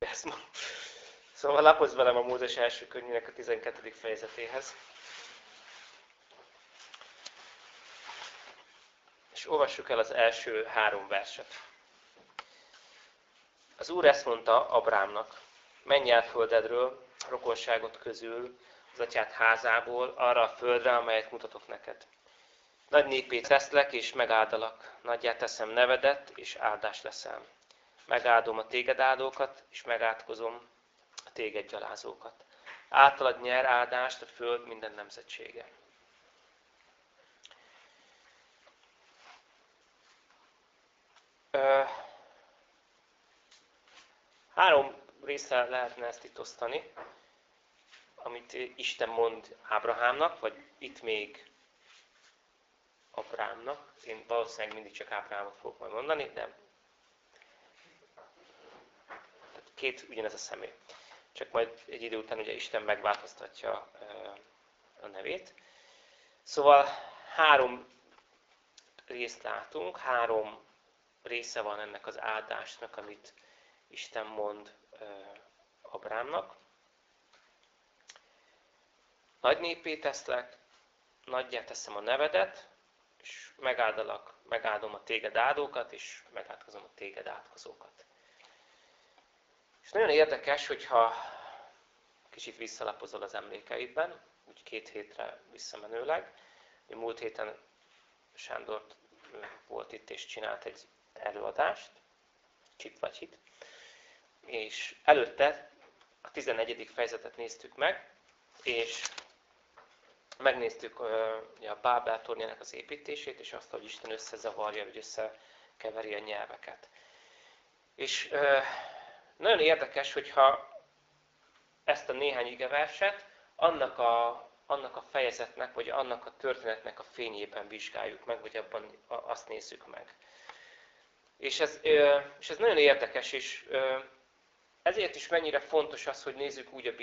Ezt ma... Szóval lapozz velem a Mózes első könyvének a 12. fejezetéhez. És olvassuk el az első három verset. Az Úr ezt mondta Abrámnak, menj el földedről, rokonságot közül, az atyád házából, arra a földre, amelyet mutatok neked. Nagy népét teszlek, és megáldalak. Nagyját teszem nevedet, és áldás leszel. Megáldom a téged áldókat, és megátkozom a téged gyalázókat. Általad nyer áldást a föld minden nemzetsége. Három része lehetne ezt itt osztani, amit Isten mond Ábrahámnak, vagy itt még Ábrámnak. Én valószínűleg mindig csak Ábrámot fogok majd mondani, de két ugyanez a személy. Csak majd egy idő után ugye Isten megváltoztatja a nevét. Szóval három részt látunk, három része van ennek az áldásnak, amit Isten mond Abrámnak. Nagy népé teszlek, nagyját teszem a nevedet, és megáldalak, megáldom a téged áldókat, és megátkozom a téged átkozókat. És nagyon érdekes, hogyha kicsit visszalapozol az emlékeidben, úgy két hétre visszamenőleg. Múlt héten Sándor volt itt és csinált egy előadást, csit vagy hit, és előtte a 11. fejezetet néztük meg, és megnéztük a Bábel tornyának az építését, és azt, hogy Isten összezavarja, hogy összekeveri a nyelveket. És nagyon érdekes, hogyha ezt a néhány igeverset annak a, annak a fejezetnek, vagy annak a történetnek a fényében vizsgáljuk meg, vagy abban azt nézzük meg. És ez, és ez nagyon érdekes, és ezért is mennyire fontos az, hogy nézzük úgy a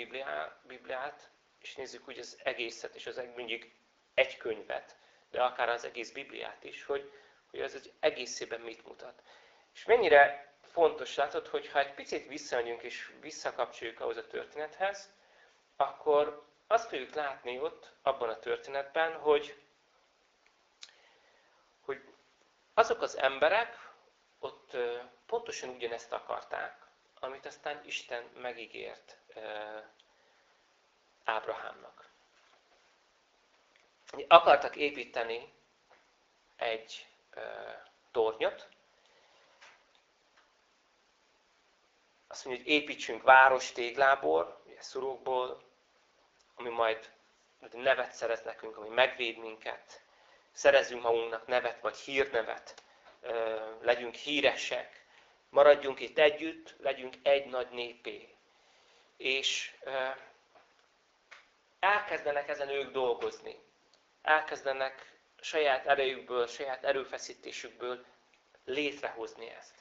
Bibliát, és nézzük úgy az egészet, és az mindig egy könyvet, de akár az egész Bibliát is, hogy, hogy az egy egészében mit mutat. És mennyire fontos látod, hogy ha egy picit visszamegyünk és visszakapcsoljuk ahhoz a történethez, akkor azt fogjuk látni ott, abban a történetben, hogy, hogy azok az emberek ott pontosan ugyanezt akarták, amit aztán Isten megígért Ábrahámnak. Akartak építeni egy tornyot, azt mondja, hogy építsünk város téglából, szurokból, ami majd nevet szerez nekünk, ami megvéd minket, szerezzünk magunknak nevet vagy hírnevet, legyünk híresek, maradjunk itt együtt, legyünk egy nagy népé. És elkezdenek ezen ők dolgozni. Elkezdenek saját erejükből, saját erőfeszítésükből létrehozni ezt.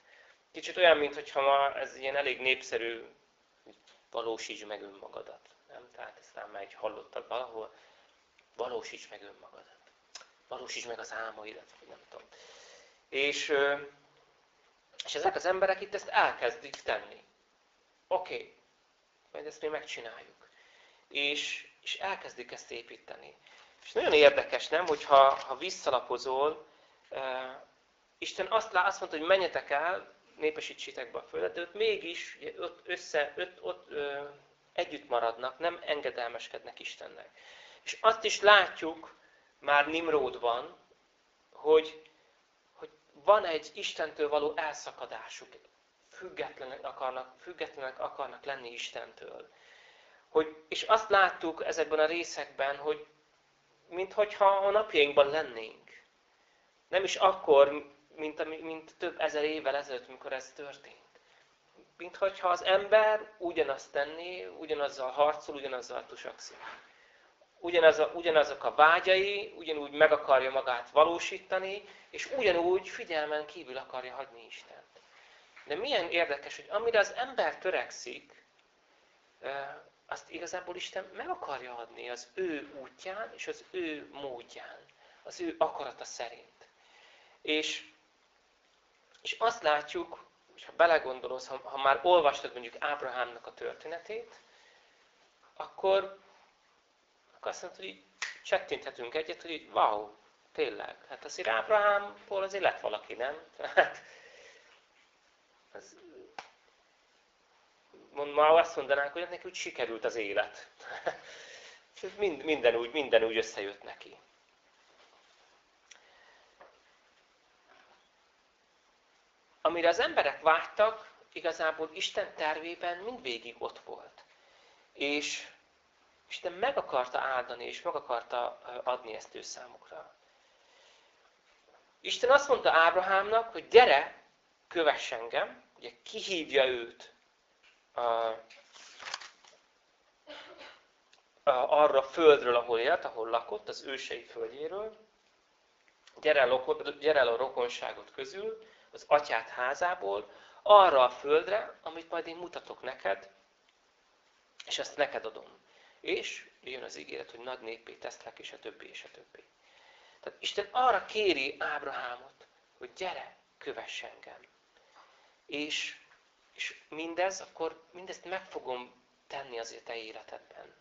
Kicsit olyan, mintha ma ez ilyen elég népszerű, valósíts meg önmagadat. Nem? Tehát ezt már egy hallottak valahol, valósíts meg önmagadat. Valósíts meg az álmaidat, vagy nem tudom. És, és ezek az emberek itt ezt elkezdik tenni. Oké, okay, majd ezt mi megcsináljuk. És, és elkezdik ezt építeni. És nagyon érdekes, nem, hogyha ha visszalapozol, uh, Isten azt, azt mondta, hogy menjetek el, népesítsétek be a földet, de ott mégis ott, össze, ott, ott ö, együtt maradnak, nem engedelmeskednek Istennek. És azt is látjuk már Nimródban, hogy, hogy van egy Istentől való elszakadásuk. Függetlenek akarnak, függetlenek akarnak lenni Istentől. Hogy, és azt láttuk ezekben a részekben, hogy minthogyha a napjainkban lennénk. Nem is akkor, mint, mint több ezer évvel ezelőtt, mikor ez történt. Mint hogyha az ember ugyanazt tenné, ugyanazzal harcol, ugyanazzal tusakszik. Ugyanaz a, ugyanazok a vágyai, ugyanúgy meg akarja magát valósítani, és ugyanúgy figyelmen kívül akarja hagyni Istent. De milyen érdekes, hogy amire az ember törekszik, azt igazából Isten meg akarja adni az ő útján és az ő módján, az ő akarata szerint. És és azt látjuk, ha belegondolsz, ha, ha már olvastad mondjuk Ábrahámnak a történetét, akkor, akkor azt mondod, hogy így csettinthetünk egyet, hogy wow, tényleg. Hát azért Ábrahámból azért lett valaki, nem? Tehát, ez, mond, ma azt mondanánk, hogy neki úgy sikerült az élet. Mind, minden, úgy, minden úgy összejött neki. Amire az emberek vágytak, igazából Isten tervében mindvégig ott volt. És Isten meg akarta áldani, és meg akarta adni ezt ő számukra. Isten azt mondta Ábrahámnak, hogy gyere, kövess engem, ugye kihívja őt a, a, arra a földről, ahol élt, ahol lakott, az ősei földjéről, gyere gyere el a rokonságot közül, az atyát házából, arra a földre, amit majd én mutatok neked, és ezt neked adom. És jön az ígéret, hogy nagy népé teszlek, és a többi, és a többi. Tehát Isten arra kéri Ábrahámot, hogy gyere, kövess engem. És, és mindez, akkor mindezt meg fogom tenni azért te életedben.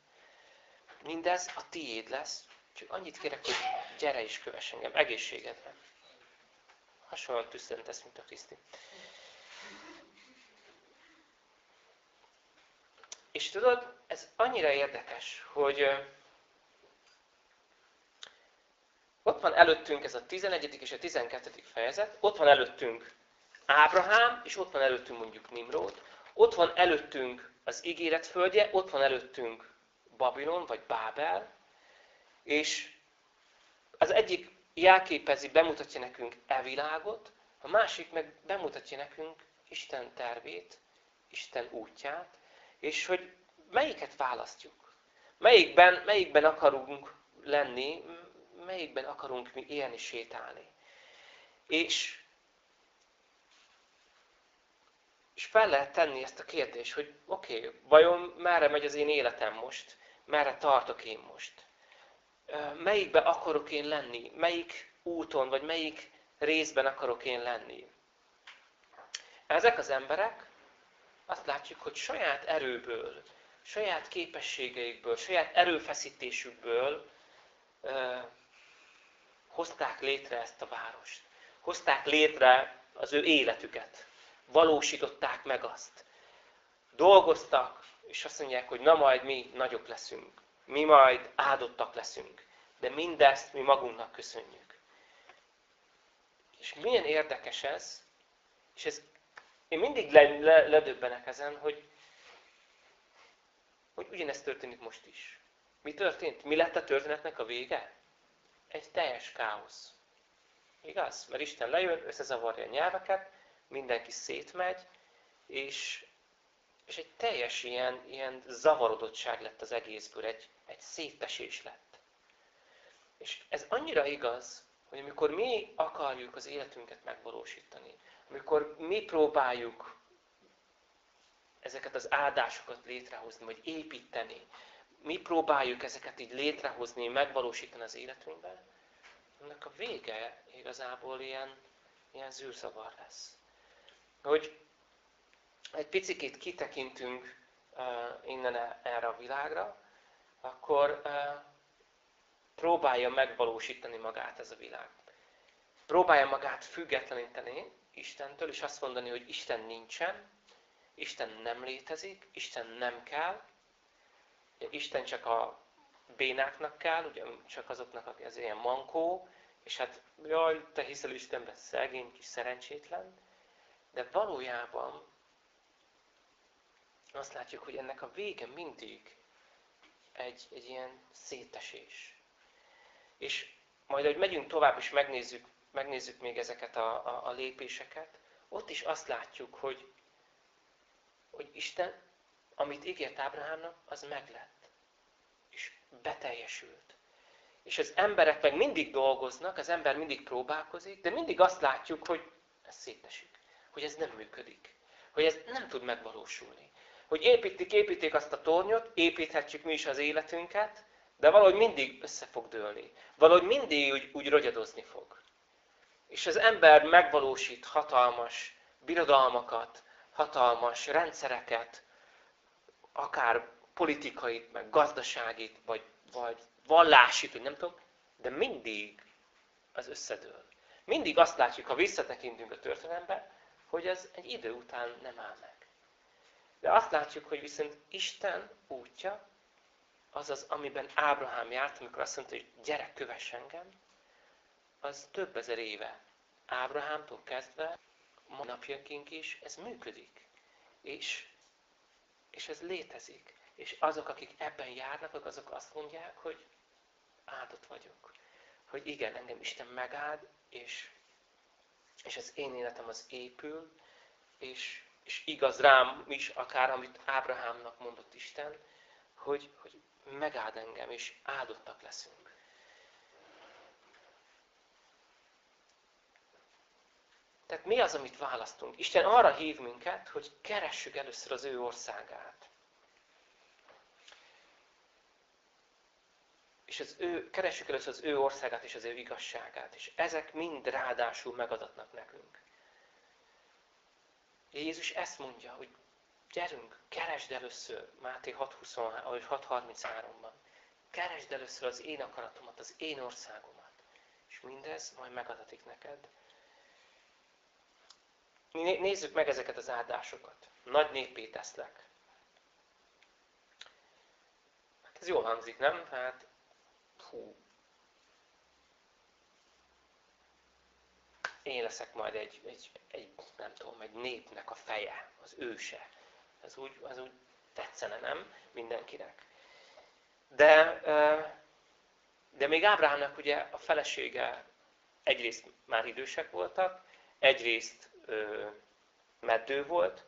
Mindez a tiéd lesz, csak annyit kérek, hogy gyere és kövess engem, egészségedre. Hasonlóan tüsszentesz, mint a Kriszti. És tudod, ez annyira érdekes, hogy ott van előttünk ez a 11. és a 12. fejezet, ott van előttünk Ábrahám, és ott van előttünk mondjuk Nimród, ott van előttünk az ígéret földje, ott van előttünk Babilon, vagy Bábel, és az egyik jelképezi, bemutatja nekünk e világot, a másik meg bemutatja nekünk Isten tervét, Isten útját, és hogy melyiket választjuk. Melyikben, melyikben akarunk lenni, melyikben akarunk mi élni, sétálni. És, és fel lehet tenni ezt a kérdést, hogy oké, okay, vajon merre megy az én életem most? Merre tartok én most? Melyikben akarok én lenni? Melyik úton, vagy melyik részben akarok én lenni? Ezek az emberek azt látjuk, hogy saját erőből, saját képességeikből, saját erőfeszítésükből hozták létre ezt a várost. Hozták létre az ő életüket. Valósították meg azt. Dolgoztak, és azt mondják, hogy na majd mi nagyok leszünk. Mi majd áldottak leszünk. De mindezt mi magunknak köszönjük. És milyen érdekes ez, és ez, én mindig le, le, ledöbbenek ezen, hogy, hogy ugyanezt történik most is. Mi történt? Mi lett a történetnek a vége? egy teljes káosz. Igaz? Mert Isten lejön, összezavarja a nyelveket, mindenki szétmegy, és, és egy teljes ilyen, ilyen zavarodottság lett az egészből, egy, egy szétesés lett. És ez annyira igaz, hogy amikor mi akarjuk az életünket megvalósítani, amikor mi próbáljuk ezeket az áldásokat létrehozni, vagy építeni, mi próbáljuk ezeket így létrehozni, megvalósítani az életünkben, annak a vége igazából ilyen, ilyen zűrzavar lesz. Hogy egy picit kitekintünk uh, innen erre a világra, akkor próbálja megvalósítani magát ez a világ. Próbálja magát függetleníteni Istentől, és azt mondani, hogy Isten nincsen, Isten nem létezik, Isten nem kell, Isten csak a bénáknak kell, ugye csak azoknak, aki az ilyen mankó, és hát jaj, te hiszel Istenbe, szegény kis szerencsétlen. De valójában azt látjuk, hogy ennek a vége mindig egy, egy ilyen szétesés. És majd, hogy megyünk tovább, és megnézzük, megnézzük még ezeket a, a, a lépéseket, ott is azt látjuk, hogy, hogy Isten amit ígért Ábrahámnak, az meglett. És beteljesült. És az emberek meg mindig dolgoznak, az ember mindig próbálkozik, de mindig azt látjuk, hogy ez szétesik. Hogy ez nem működik. Hogy ez nem tud megvalósulni. Hogy építik, építik azt a tornyot, építhetjük mi is az életünket, de valahogy mindig össze fog dőlni. Valahogy mindig úgy, úgy rogyadozni fog. És az ember megvalósít hatalmas birodalmakat, hatalmas rendszereket, akár politikait, meg gazdaságit, vagy, vagy vallásit, hogy nem tudom, de mindig az összedől. Mindig azt látjuk, ha visszatekintünk a történelembe, hogy ez egy idő után nem áll meg. De azt látjuk, hogy viszont Isten útja, azaz, amiben Ábrahám járt, amikor azt mondta, hogy gyerek, kövess engem, az több ezer éve. Ábrahámtól kezdve, ma napjainkig is ez működik. És, és ez létezik. És azok, akik ebben járnak, azok azt mondják, hogy áldott vagyok. Hogy igen, engem Isten megáld, és, és az én életem az épül, és, és igaz rám is, akár amit Ábrahámnak mondott Isten, hogy, hogy megáld engem, és áldottak leszünk. Tehát mi az, amit választunk? Isten arra hív minket, hogy keressük először az ő országát. És az ő, keressük először az ő országát és az ő igazságát. És ezek mind ráadásul megadatnak nekünk. Jézus ezt mondja, hogy gyerünk, keresd először, Máté 6.33-ban. Keresd először az én akaratomat, az én országomat. És mindez majd megadatik neked. Nézzük meg ezeket az áldásokat. Nagy népé teszlek. Hát ez jól hangzik, nem? Hát, hú. Én leszek majd egy, egy, egy, nem tudom, egy népnek a feje, az őse. Ez úgy, az úgy tetszene, nem? Mindenkinek. De, de még Ábrahámnak ugye a felesége egyrészt már idősek voltak, egyrészt meddő volt.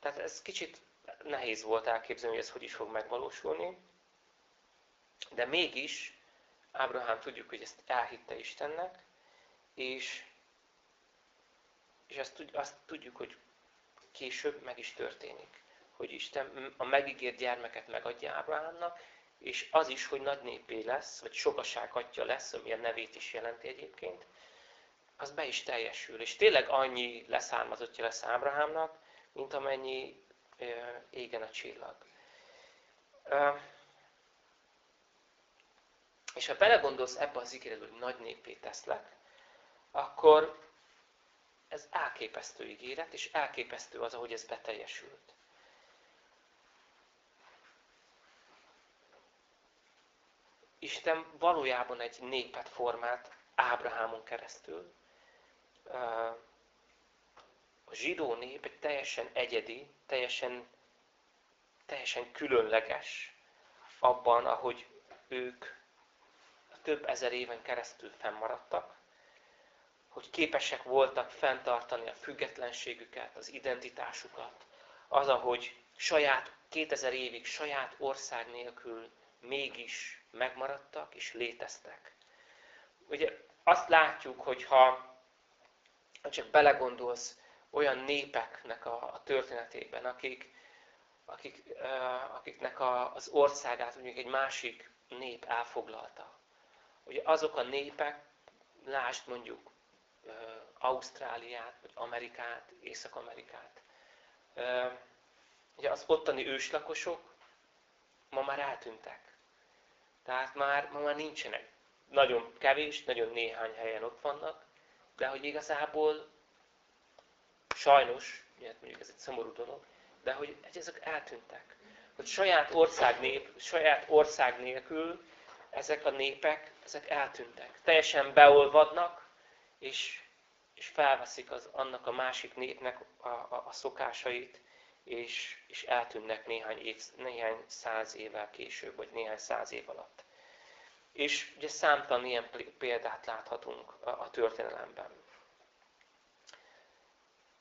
Tehát ez kicsit nehéz volt elképzelni, hogy ez hogy is fog megvalósulni. De mégis Ábrahám tudjuk, hogy ezt elhitte Istennek, és, és azt, azt tudjuk, hogy később meg is történik. Hogy Isten a megígért gyermeket megadja Ábrahámnak, és az is, hogy nagy népé lesz, vagy sokaság atya lesz, ami a nevét is jelenti egyébként, az be is teljesül. És tényleg annyi leszármazottja lesz Ábrahámnak, mint amennyi égen a csillag. És ha belegondolsz ebbe az ígéretbe, hogy nagy népé teszlek, akkor ez elképesztő ígéret, és elképesztő az, ahogy ez beteljesült. Isten valójában egy népet formált Ábrahámon keresztül, a zsidó nép egy teljesen egyedi, teljesen, teljesen különleges abban, ahogy ők több ezer éven keresztül fennmaradtak, hogy képesek voltak fenntartani a függetlenségüket, az identitásukat, az, ahogy saját 2000 évig saját ország nélkül mégis megmaradtak és léteztek. Ugye azt látjuk, hogy ha ha csak belegondolsz olyan népeknek a, a történetében, akik, akik, akiknek a, az országát mondjuk egy másik nép elfoglalta. Ugye azok a népek, lásd mondjuk Ausztráliát, vagy Amerikát, Észak-Amerikát. Ugye az ottani őslakosok ma már eltűntek. Tehát már, ma már nincsenek. Nagyon kevés, nagyon néhány helyen ott vannak, de hogy igazából sajnos, miért mondjuk ez egy szomorú dolog, de hogy ezek eltűntek. Hogy saját ország, nép, saját ország nélkül ezek a népek, ezek eltűntek. Teljesen beolvadnak, és, és felveszik az, annak a másik népnek a, a, a szokásait, és, és eltűnnek néhány, év, néhány száz évvel később, vagy néhány száz év alatt. És ugye számtalan ilyen példát láthatunk a, a történelemben.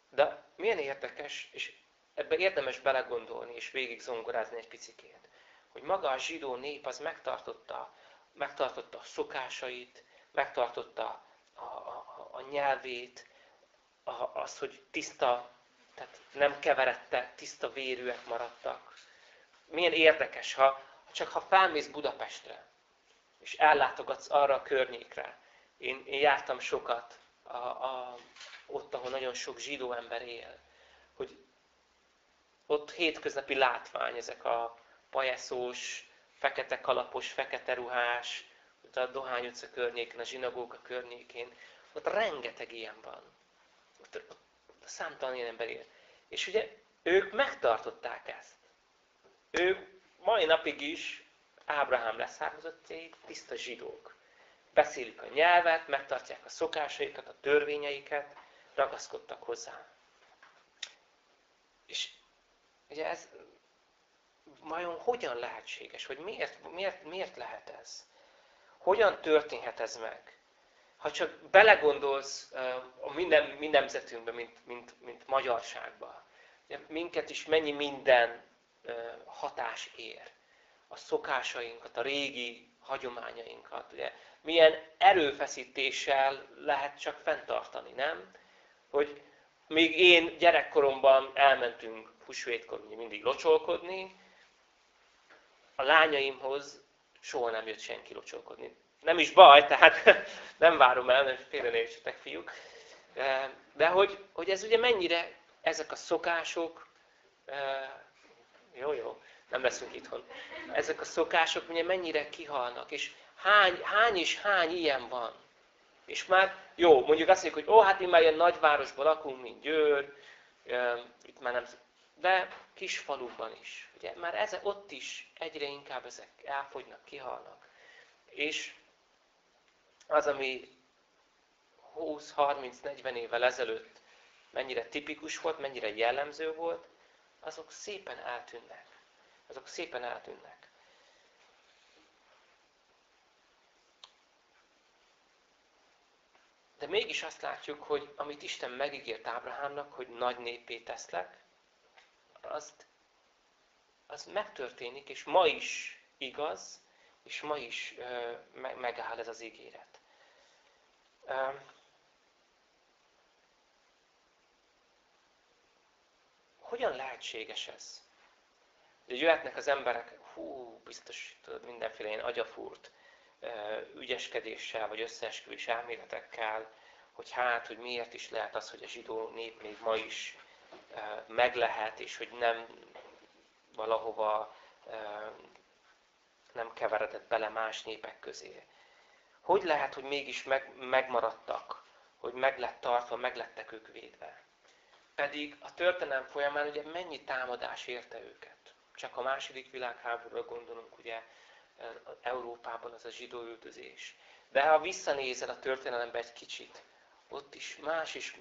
De milyen érdekes, és ebbe érdemes belegondolni, és végig zongorázni egy picikét, hogy maga a zsidó nép az megtartotta, megtartotta a szokásait, megtartotta nyelvét, a, azt, hogy tiszta, tehát nem keverette, tiszta vérűek maradtak. Milyen érdekes, ha csak ha felmész Budapestre, és ellátogatsz arra a környékre. Én, én jártam sokat a, a, ott, ahol nagyon sok zsidó ember él. Hogy ott hétköznapi látvány ezek a pajeszós, fekete kalapos, fekete ruhás, a Dohány utca környékén, a zsinagóga környékén, ott rengeteg ilyen van. Ott, ott számtalan ilyen ember él. És ugye ők megtartották ezt. Ők mai napig is Ábrahám leszármazottjai tiszta zsidók. Beszélik a nyelvet, megtartják a szokásaikat, a törvényeiket, ragaszkodtak hozzá. És ugye ez vajon hogyan lehetséges, vagy miért, miért, miért lehet ez? Hogyan történhet ez meg? Ha csak belegondolsz a minden, mi nemzetünkbe, mint, mint, mint magyarságba, minket is mennyi minden hatás ér. A szokásainkat, a régi hagyományainkat. Ugye, milyen erőfeszítéssel lehet csak fenntartani, nem? Hogy még én gyerekkoromban elmentünk húsvétkor mindig locsolkodni, a lányaimhoz soha nem jött senki locsolkodni. Nem is baj, tehát nem várom el, nem félrenézsetek fiúk. De hogy, hogy ez ugye mennyire ezek a szokások, jó, jó, nem leszünk itthon. Ezek a szokások ugye mennyire kihalnak, és hány, hány és hány ilyen van. És már, jó, mondjuk azt mondjuk, hogy ó, hát mi már ilyen nagyvárosban lakunk, mint Győr, itt már nem, de kis falukban is. Ugye, már ez, ott is egyre inkább ezek elfogynak, kihalnak. És az, ami 20-30-40 évvel ezelőtt mennyire tipikus volt, mennyire jellemző volt, azok szépen eltűnnek. Azok szépen eltűnnek. De mégis azt látjuk, hogy amit Isten megígért Ábrahámnak, hogy nagy népé teszlek, azt, az megtörténik, és ma is igaz, és ma is ö, megáll ez az ígéret. Hogyan lehetséges ez? Ugye jöhetnek az emberek, hú, biztos tudod, mindenféle ilyen agyafúrt ügyeskedéssel, vagy összeesküvés elméletekkel, hogy hát, hogy miért is lehet az, hogy a zsidó nép még ma is meg lehet, és hogy nem valahova nem keveredett bele más népek közé. Hogy lehet, hogy mégis meg, megmaradtak, hogy meg lett tartva, meg lettek ők védve? Pedig a történelem folyamán ugye mennyi támadás érte őket. Csak a második világháborúra gondolunk, ugye Európában az a zsidó üldözés. De ha visszanézel a történelembe egy kicsit, ott is más is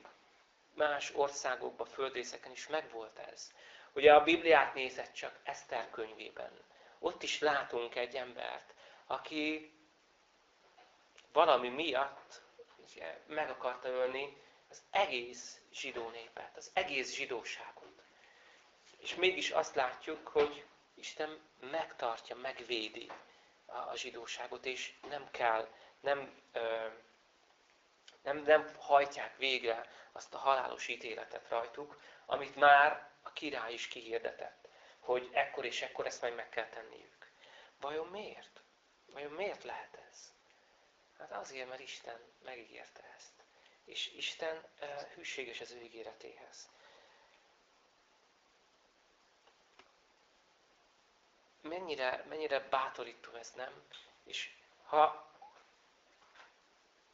más országokban, földrészeken is megvolt ez. Ugye a Bibliát nézett csak Eszter könyvében. Ott is látunk egy embert, aki valami miatt meg akarta ölni az egész zsidó népet, az egész zsidóságot. És mégis azt látjuk, hogy Isten megtartja, megvédi a zsidóságot, és nem kell, nem, nem, nem hajtják végre azt a halálos ítéletet rajtuk, amit már a király is kihirdetett, hogy ekkor és ekkor ezt majd meg kell tenniük. Vajon miért? Vajon miért lehet ez? Hát azért, mert Isten megígérte ezt. És Isten hűséges az ő ígéretéhez. Mennyire, mennyire bátorító ez, nem? És ha,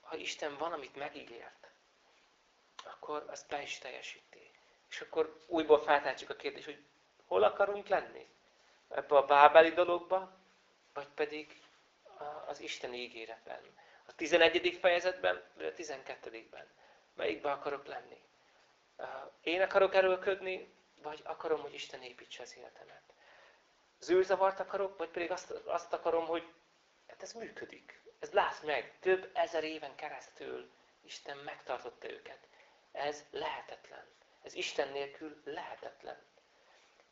ha Isten van, amit megígért, akkor azt be is teljesíti. És akkor újból feltehetjük a kérdést, hogy hol akarunk lenni? Ebbe a bábeli dologba, vagy pedig az Isten ígéretben. A 11. fejezetben, vagy a 12-ben. Melyikben akarok lenni? Én akarok erőlködni, vagy akarom, hogy Isten építse az életemet? Zűrzavart akarok, vagy pedig azt, azt akarom, hogy hát ez működik. Ez látsz meg, több ezer éven keresztül Isten megtartotta őket. Ez lehetetlen. Ez Isten nélkül lehetetlen.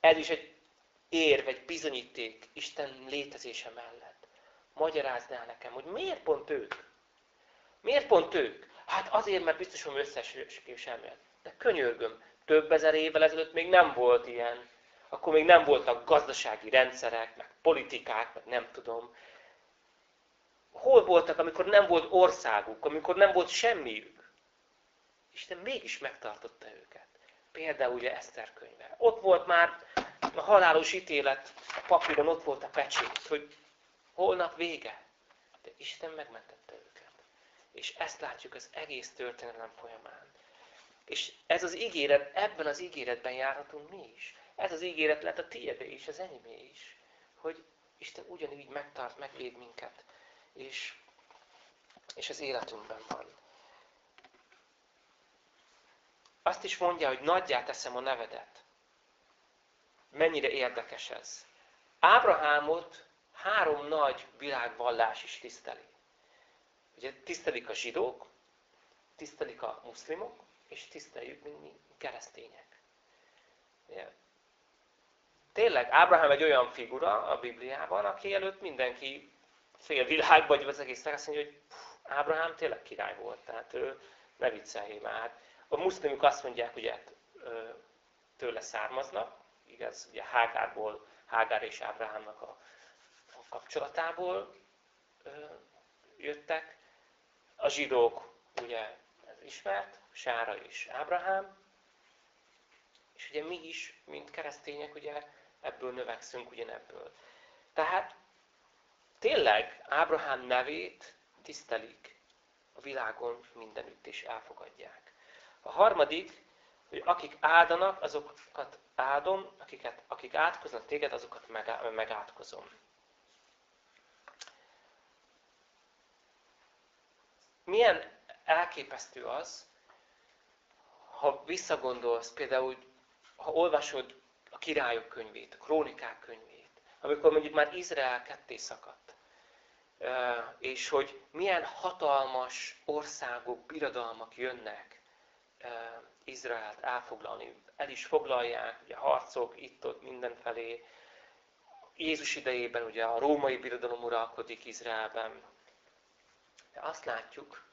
Ez is egy érv, egy bizonyíték Isten létezése mellett. Magyarázd el nekem, hogy miért pont ők? Miért pont ők? Hát azért, mert biztosan összeesküvés elmélet. De könyörgöm, több ezer évvel ezelőtt még nem volt ilyen. Akkor még nem voltak gazdasági rendszerek, meg politikák, meg nem tudom. Hol voltak, amikor nem volt országuk, amikor nem volt semmiük? Isten mégis megtartotta őket. Például ugye Eszter könyve. Ott volt már a halálos ítélet, a papíron ott volt a pecsét, hogy holnap vége. De Isten megmentette őket. És ezt látjuk az egész történelem folyamán. És ez az ígéret, ebben az ígéretben járhatunk mi is. Ez az ígéret lehet a tiédé is, az enyémé is. Hogy Isten ugyanígy megtart, megvéd minket. És, és az életünkben van. Azt is mondja, hogy nagyjá teszem a nevedet. Mennyire érdekes ez. Ábrahámot három nagy világvallás is tiszteli. Ugye tisztelik a zsidók, tisztelik a muszlimok, és tiszteljük, mi keresztények. Ugye? Tényleg, Ábrahám egy olyan figura a Bibliában, aki előtt mindenki fél világ, vagy az egész azt mondja, hogy Ábrahám tényleg király volt, tehát ő ne vicceljél már. A muszlimok azt mondják, hogy hát, tőle származnak, igaz, ugye Hágárból, Hágár és Ábrahámnak a kapcsolatából jöttek. A zsidók, ugye ez ismert, Sára és Ábrahám, és ugye mi is, mint keresztények, ugye ebből növekszünk ugyanebből. Tehát tényleg Ábrahám nevét tisztelik a világon mindenütt, és elfogadják. A harmadik, hogy akik áldanak, azokat áldom, akiket, akik átkoznak téged, azokat megátkozom. Milyen elképesztő az, ha visszagondolsz, például, ha olvasod a királyok könyvét, a krónikák könyvét, amikor mondjuk már Izrael ketté szakadt, és hogy milyen hatalmas országok, birodalmak jönnek Izraelt elfoglalni. El is foglalják, ugye harcok itt-ott mindenfelé. Jézus idejében ugye a római birodalom uralkodik Izraelben. De azt látjuk,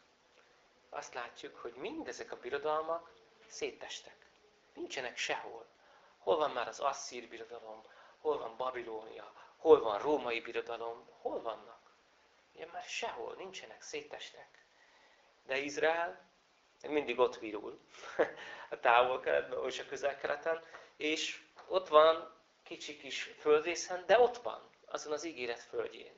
azt látjuk, hogy mindezek a birodalmak szétestek. Nincsenek sehol. Hol van már az asszír birodalom, hol van Babilónia, hol van római birodalom, hol vannak? Ugye már sehol, nincsenek, szétestek. De Izrael mindig ott virul a távol-keletben, és a közel-keleten, és ott van kicsi kis földrészen, de ott van, azon az ígéret földjén.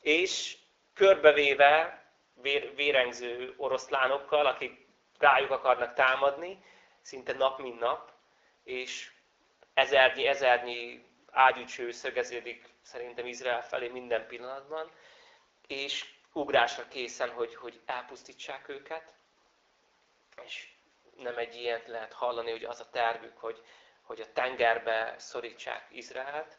És körbevéve vér, vérengző oroszlánokkal, akik rájuk akarnak támadni, szinte nap mint nap, és ezernyi, ezernyi ágyúcső szögeződik szerintem Izrael felé minden pillanatban, és ugrásra készen, hogy, hogy elpusztítsák őket. És nem egy ilyet lehet hallani, hogy az a tervük, hogy, hogy a tengerbe szorítsák Izraelt.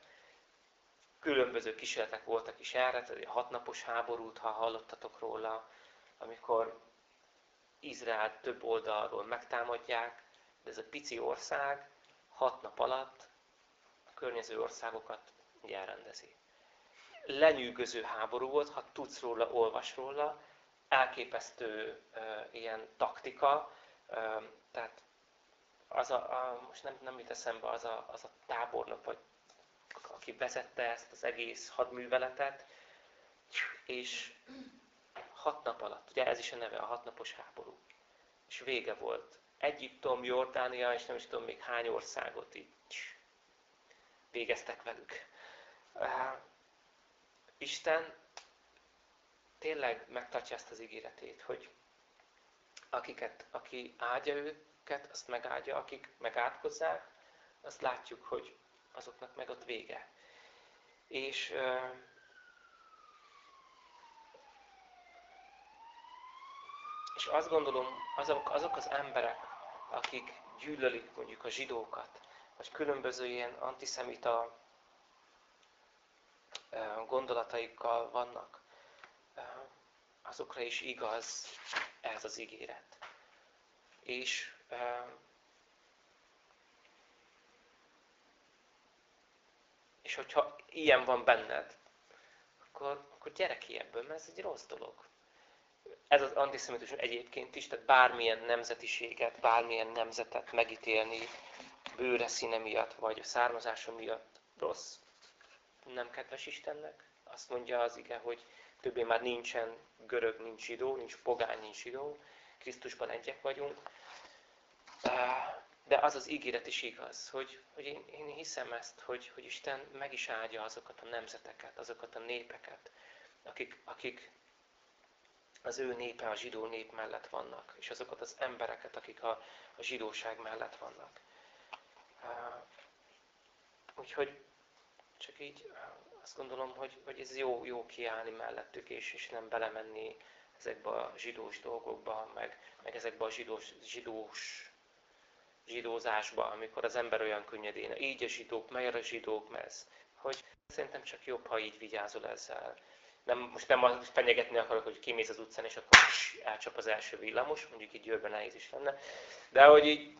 Különböző kísérletek voltak is erre, tehát a hatnapos háborút, ha hallottatok róla, amikor Izrael több oldalról megtámadják, de ez a pici ország hat nap alatt a környező országokat elrendezi. Lenyűgöző háború volt, ha tudsz róla, olvas róla, elképesztő uh, ilyen taktika, uh, tehát az a, a, most nem, nem jut eszembe az a, az a tábornok, vagy aki vezette ezt az egész hadműveletet, és hat nap alatt, ugye ez is a neve, a hatnapos háború, és vége volt. Egyiptom, Jordánia, és nem is tudom még hány országot így végeztek velük. Isten tényleg megtartja ezt az ígéretét, hogy akiket, aki áldja őket, azt megáldja, akik megátkozzák, azt látjuk, hogy azoknak meg ott vége. És és azt gondolom, azok, azok az emberek, akik gyűlölik mondjuk a zsidókat, vagy különböző ilyen antiszemita gondolataikkal vannak, azokra is igaz ez az ígéret. És és hogyha ilyen van benned, akkor, akkor gyere ki ebből, mert ez egy rossz dolog. Ez az antiszemitizmus egyébként is, tehát bármilyen nemzetiséget, bármilyen nemzetet megítélni bőre színe miatt, vagy a származása miatt rossz. Nem kedves Istennek. Azt mondja az ige, hogy többé már nincsen görög, nincs zsidó, nincs pogány, nincs zsidó. Krisztusban egyek vagyunk. De az az ígéret is igaz, hogy, hogy én, én hiszem ezt, hogy, hogy Isten meg is áldja azokat a nemzeteket, azokat a népeket, akik, akik az ő népe, a zsidó nép mellett vannak, és azokat az embereket, akik a, a zsidóság mellett vannak. Úgyhogy csak így azt gondolom, hogy, hogy ez jó, jó kiállni mellettük, és, és nem belemenni ezekbe a zsidós dolgokba, meg, meg ezekbe a zsidós, zsidós zsidózásba, amikor az ember olyan könnyedén, így a zsidók, melyre a zsidók, mez. Hogy szerintem csak jobb, ha így vigyázol ezzel. Nem, most nem azt fenyegetni akarok, hogy kimész az utcán, és akkor elcsap az első villamos, mondjuk így győrben nehéz is lenne. De hogy így,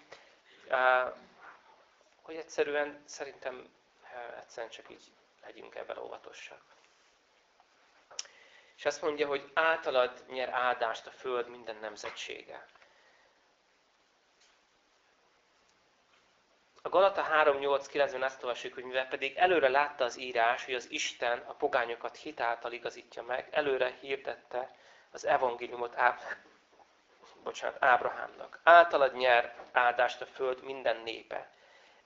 hogy egyszerűen szerintem egyszerűen csak így legyünk ebben óvatosak. És azt mondja, hogy általad nyer áldást a föld minden nemzetsége. A Galata 3.8.9-ben azt olvassuk, hogy mivel pedig előre látta az írás, hogy az Isten a pogányokat hitáltal igazítja meg, előre hirdette az evangéliumot Áb... Bocsánat, Ábrahámnak. Általad nyer áldást a föld minden népe.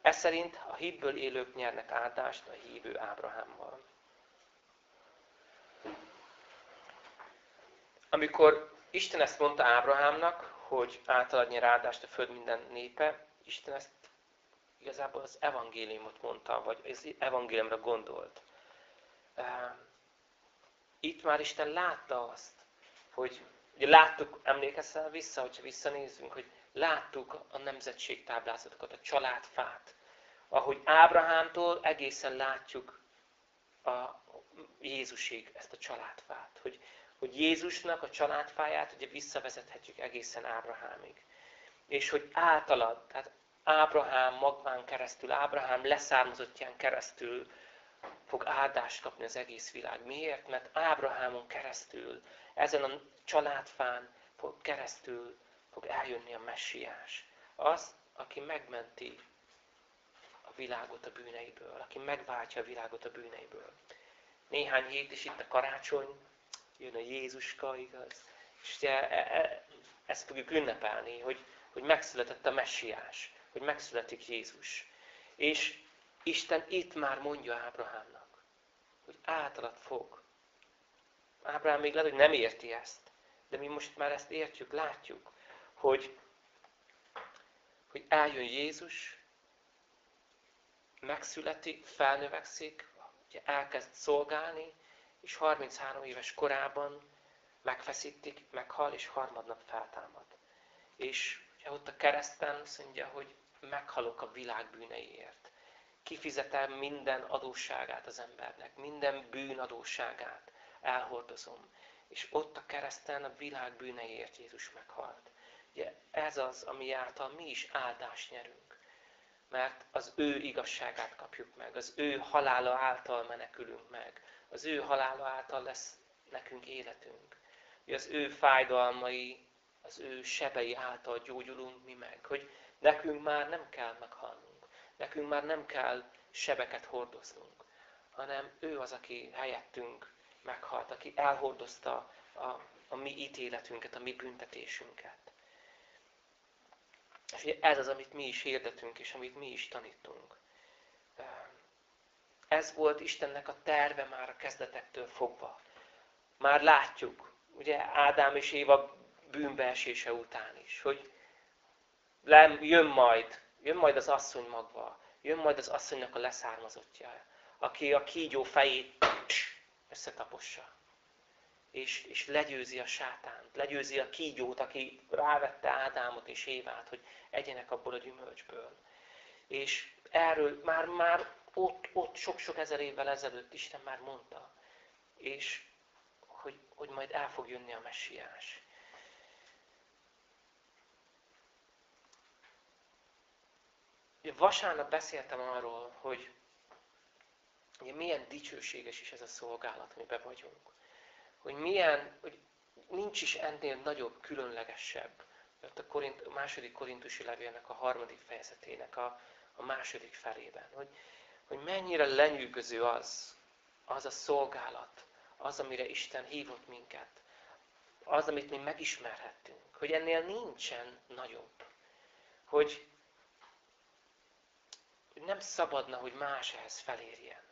Ez szerint a hitből élők nyernek áldást a hívő Ábrahámmal. Amikor Isten ezt mondta Ábrahámnak, hogy általad nyer áldást a föld minden népe, Isten ezt igazából az evangéliumot mondta, vagy az evangéliumra gondolt. Ehm, itt már Isten látta azt, hogy ugye láttuk, emlékezzel vissza, hogyha visszanézünk, hogy láttuk a nemzetség táblázatokat, a családfát, ahogy Ábrahámtól egészen látjuk a Jézusig ezt a családfát, hogy, hogy Jézusnak a családfáját ugye visszavezethetjük egészen Ábrahámig. És hogy általad, tehát Ábrahám magván keresztül, Ábrahám leszármazottján keresztül fog áldást kapni az egész világ. Miért? Mert Ábrahámon keresztül, ezen a családfán fog keresztül fog eljönni a messiás. Az, aki megmenti a világot a bűneiből, aki megváltja a világot a bűneiből. Néhány hét is itt a karácsony, jön a Jézuska, igaz? És ugye e, e, ezt fogjuk ünnepelni, hogy, hogy megszületett a messiás hogy megszületik Jézus. És Isten itt már mondja Ábrahámnak, hogy általad fog. Ábrahám még lehet, hogy nem érti ezt, de mi most már ezt értjük, látjuk, hogy, hogy eljön Jézus, megszületik, felnövekszik, ugye elkezd szolgálni, és 33 éves korában megfeszítik, meghal, és harmadnap feltámad. És ugye ott a kereszten azt mondja, hogy meghalok a világ bűneiért. Kifizetem minden adósságát az embernek, minden bűnadósságát elhordozom. És ott a kereszten a világ bűneiért Jézus meghalt. Ugye ez az, ami által mi is áldást nyerünk. Mert az ő igazságát kapjuk meg, az ő halála által menekülünk meg, az ő halála által lesz nekünk életünk. Ugye az ő fájdalmai, az ő sebei által gyógyulunk mi meg. Hogy Nekünk már nem kell meghalnunk. Nekünk már nem kell sebeket hordoznunk. Hanem ő az, aki helyettünk meghalt, aki elhordozta a, a mi ítéletünket, a mi büntetésünket. És ez az, amit mi is hirdetünk, és amit mi is tanítunk. Ez volt Istennek a terve már a kezdetektől fogva. Már látjuk, ugye Ádám és Éva bűnbeesése után is, hogy nem, jön majd, jön majd az asszony magva, jön majd az asszonynak a leszármazottja, aki a kígyó fejét összetapossa. És, és legyőzi a sátánt, legyőzi a kígyót, aki rávette Ádámot és Évát, hogy egyenek abból a gyümölcsből. És erről már, már ott, ott sok-sok ezer évvel ezelőtt Isten már mondta, és hogy, hogy majd el fog jönni a messiás. Vasárnap beszéltem arról, hogy milyen dicsőséges is ez a szolgálat, amiben vagyunk. Hogy milyen, hogy nincs is ennél nagyobb, különlegesebb. Mert a, Korint, második korintusi levélnek a harmadik fejezetének a, a második felében. Hogy, hogy mennyire lenyűgöző az, az a szolgálat, az, amire Isten hívott minket. Az, amit mi megismerhettünk. Hogy ennél nincsen nagyobb hogy nem szabadna, hogy más ehhez felérjen.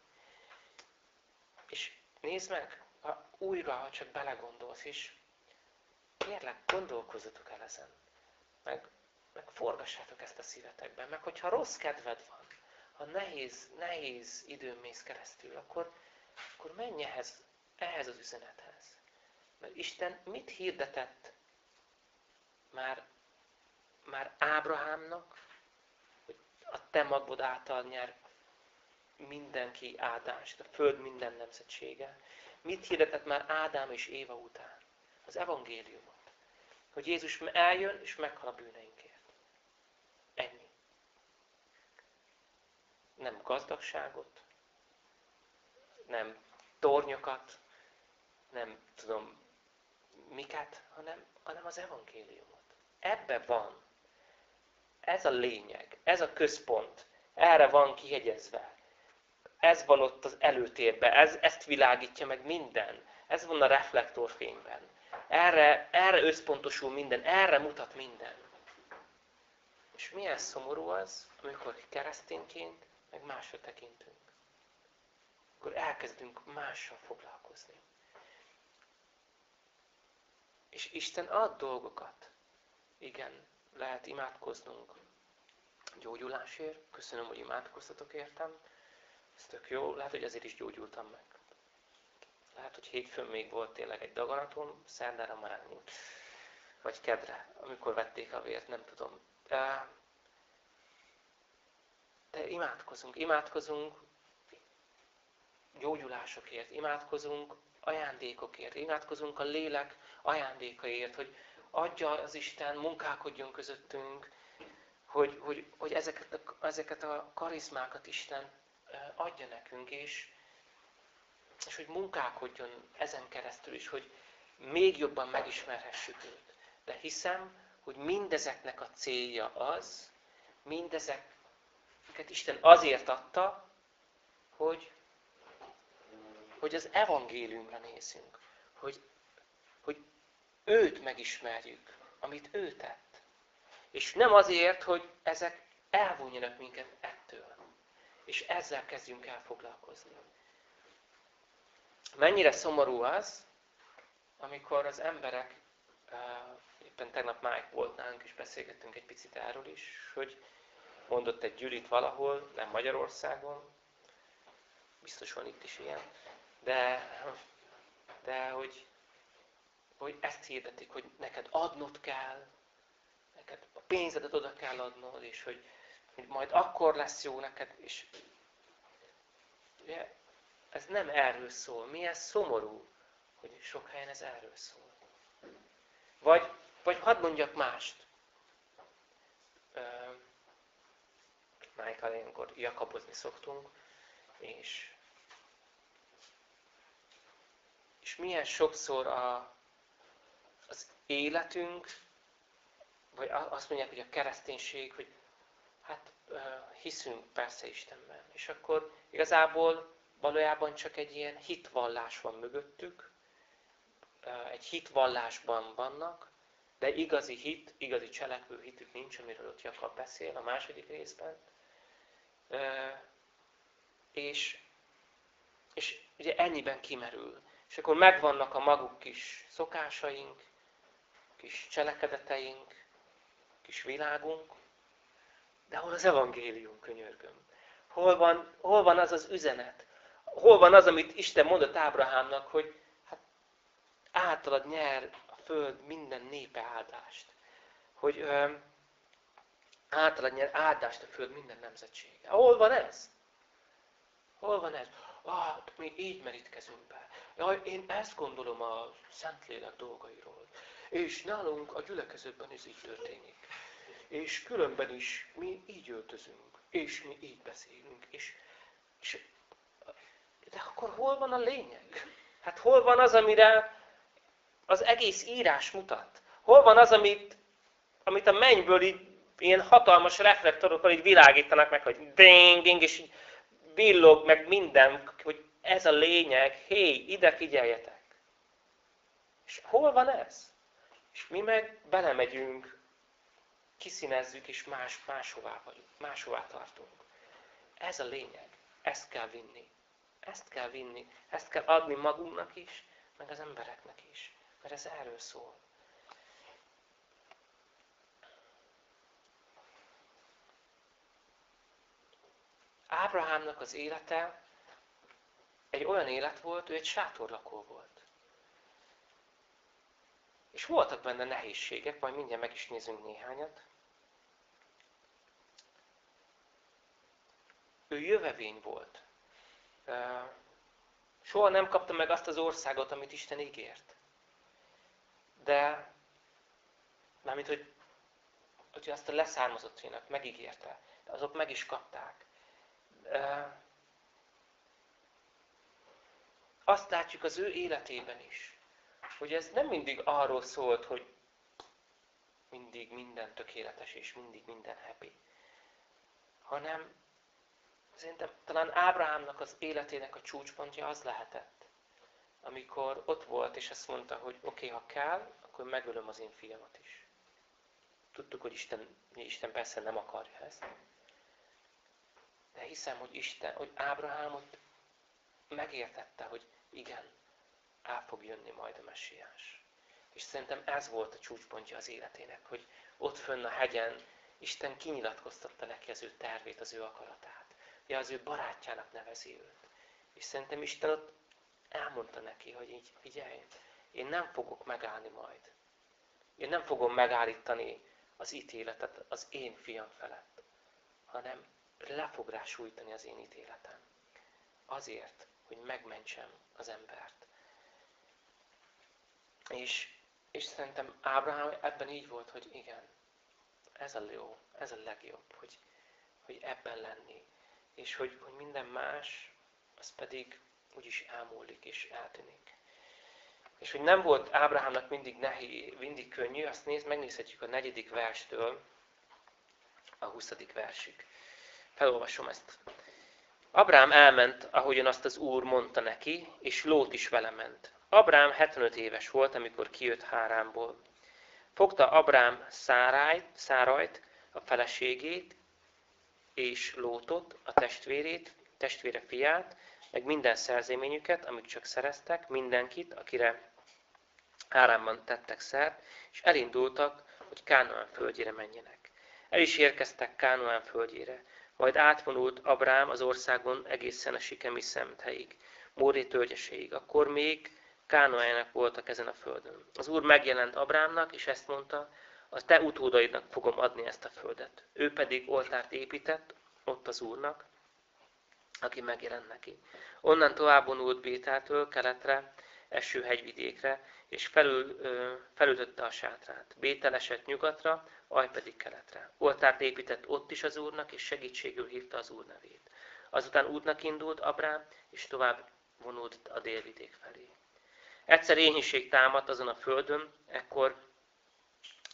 És nézd meg, ha újra, ha csak belegondolsz is, kérlek, gondolkozzatok el ezen. Meg, meg forgassátok ezt a szívetekben. Meg hogyha rossz kedved van, ha nehéz, nehéz időn mész keresztül, akkor, akkor menj ehhez, ehhez az üzenethez. Mert Isten mit hirdetett már, már Ábrahámnak, te magod által nyer mindenki áldást, a föld minden nemzetsége. Mit hirdetett már Ádám és Éva után? Az evangéliumot. Hogy Jézus eljön és meghal a bűneinkért. Ennyi. Nem gazdagságot, nem tornyokat, nem tudom miket, hanem, hanem az evangéliumot. Ebbe van. Ez a lényeg, ez a központ. Erre van kihegyezve. Ez van ott az előtérben, ez, ezt világítja meg minden. Ez van a reflektorfényben. Erre, erre összpontosul minden, erre mutat minden. És milyen szomorú az, amikor keresztényként meg másra tekintünk. Akkor elkezdünk mással foglalkozni. És Isten ad dolgokat. Igen, lehet imádkoznunk gyógyulásért. Köszönöm, hogy imádkoztatok értem. Ez tök jó. Lehet, hogy ezért is gyógyultam meg. Lehet, hogy hétfőn még volt tényleg egy daganatom, szerdára már nincs. Vagy kedre, amikor vették a vért, nem tudom. De imádkozunk, imádkozunk gyógyulásokért, imádkozunk ajándékokért, imádkozunk a lélek ajándékaért, hogy adja az Isten, munkálkodjon közöttünk, hogy, hogy, hogy ezeket, ezeket a karizmákat Isten adja nekünk, és, és hogy munkálkodjon ezen keresztül is, hogy még jobban megismerhessük őt. De hiszem, hogy mindezeknek a célja az, mindezeket Isten azért adta, hogy, hogy az evangéliumra nézzünk, hogy, hogy őt megismerjük, amit ő tett. És nem azért, hogy ezek elvonjanak minket ettől. És ezzel kezdjünk el foglalkozni. Mennyire szomorú az, amikor az emberek, éppen tegnap Mike volt nálunk, és beszélgettünk egy picit erről is, hogy mondott egy gyűlit valahol, nem Magyarországon, biztos van itt is ilyen, de, de hogy, hogy ezt hirdetik, hogy neked adnod kell, pénzedet oda kell adnod, és hogy, hogy majd akkor lesz jó neked, és ugye, ez nem erről szól. Milyen szomorú, hogy sok helyen ez erről szól. Vagy, vagy hadd mondjak mást. Michael, ilyenkor jakabozni szoktunk, és, és milyen sokszor a, az életünk, vagy azt mondják, hogy a kereszténység, hogy hát hiszünk persze Istenben. És akkor igazából valójában csak egy ilyen hitvallás van mögöttük, egy hitvallásban vannak, de igazi hit, igazi cselekvő hitük nincs, amiről ott Jakab beszél a második részben. És, és ugye ennyiben kimerül. És akkor megvannak a maguk kis szokásaink, kis cselekedeteink, kis világunk, de hol az evangélium, könyörgöm? Hol van, hol van az az üzenet? Hol van az, amit Isten mondott Ábrahámnak, hogy hát általad nyer a föld minden népe áldást. Hogy ö, általad nyer áldást a föld minden nemzetsége. Hol van ez? Hol van ez? Ah, mi így merítkezünk be. Jaj, én ezt gondolom a Szentlélek dolgairól. És nálunk a gyülekezőben ez így történik. És különben is mi így öltözünk. És mi így beszélünk. És, és, de akkor hol van a lényeg? Hát hol van az, amire az egész írás mutat? Hol van az, amit, amit a mennyből így ilyen hatalmas reflektorokkal így világítanak meg, hogy ding, ding, és így villog meg minden, hogy ez a lényeg, hé, ide figyeljetek. És hol van ez? És mi meg belemegyünk kiszínezzük, és más, máshová vagyunk, máshová tartunk. Ez a lényeg. Ezt kell vinni. Ezt kell vinni. Ezt kell adni magunknak is, meg az embereknek is. Mert ez erről szól. Ábrahámnak az élete egy olyan élet volt, ő egy sátorlakó volt. És voltak benne nehézségek, majd mindjárt meg is nézünk néhányat. Ő jövevény volt. Soha nem kapta meg azt az országot, amit Isten ígért. De, mármint, hogy, hogy azt a leszármazottjének megígérte, de azok meg is kapták. Azt látjuk az ő életében is, hogy ez nem mindig arról szólt, hogy mindig minden tökéletes és mindig minden happy, hanem szerintem talán Ábrahámnak az életének a csúcspontja az lehetett, amikor ott volt, és azt mondta, hogy oké, okay, ha kell, akkor megölöm az én fiamat is. Tudtuk, hogy Isten, Isten persze nem akarja ezt. De hiszem, hogy Isten, hogy Ábrahámot megértette, hogy igen, el fog jönni majd a messiás. És szerintem ez volt a csúcspontja az életének, hogy ott fönn a hegyen Isten kinyilatkoztatta neki az ő tervét, az ő akaratát. Ja, az ő barátjának nevezi őt. És szerintem Isten ott elmondta neki, hogy így figyelj, én nem fogok megállni majd. Én nem fogom megállítani az ítéletet az én fiam felett, hanem le fog rá sújtani az én ítéletem. Azért, hogy megmentsem az embert. És, és szerintem Ábrahám ebben így volt, hogy igen, ez a jó, ez a legjobb, hogy, hogy ebben lenni. És hogy, hogy minden más, az pedig úgyis elmúlik és eltűnik. És hogy nem volt Ábrahámnak mindig nehéz, mindig könnyű, azt néz, megnézhetjük a negyedik verstől a huszadik versig. Felolvasom ezt. Abrám elment, ahogyan azt az Úr mondta neki, és Lót is vele ment. Abrám 75 éves volt, amikor kijött Hárámból. Fogta Abrám Szárájt, Szárajt, a feleségét, és Lótot, a testvérét, testvére fiát, meg minden szerzéményüket, amit csak szereztek, mindenkit, akire Hárámban tettek szert, és elindultak, hogy Kánoán földjére menjenek. El is érkeztek Kánoán földjére. Majd átvonult Abrám az országon egészen a Sikemi szemthelyig, Móri tölgyeséig. Akkor még Kánoájának voltak ezen a földön. Az Úr megjelent Abrámnak, és ezt mondta, a te utódaidnak fogom adni ezt a földet. Ő pedig oltárt épített ott az Úrnak, aki megjelent neki. Onnan tovább vonult Bétától keletre, eső hegyvidékre, és felül, felütötte a sátrát. Bétel esett nyugatra, Aj pedig keletre. Oltárt épített ott is az Úrnak, és segítségül hívta az Úr nevét. Azután útnak indult Abrám, és tovább vonult a délvidék felé. Egyszer éhínség támadt azon a földön, ekkor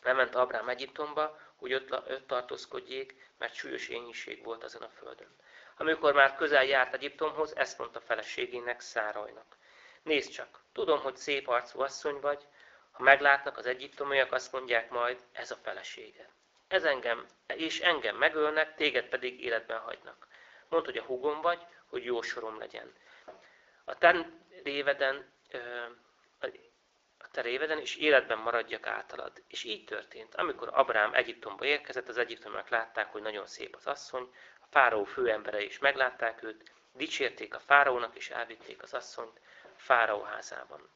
lement Abrám Egyiptomba, hogy ott, ott tartózkodjék, mert súlyos éhínség volt azon a földön. Amikor már közel járt Egyiptomhoz, ezt mondta feleségének, Szárajnak. Nézd csak, tudom, hogy szép arcú asszony vagy, ha meglátnak az egyiptomiak, azt mondják majd, ez a felesége. Ez engem, és engem megölnek, téged pedig életben hagynak. Mondd, hogy a húgom vagy, hogy jó sorom legyen. A te réveden, a te réveden és életben maradjak általad. És így történt. Amikor Abrám Egyiptomba érkezett, az egyiptomiak látták, hogy nagyon szép az asszony, a fáraó főembere is meglátták őt, dicsérték a fáraónak, és elvitték az asszonyt a fáraó házában.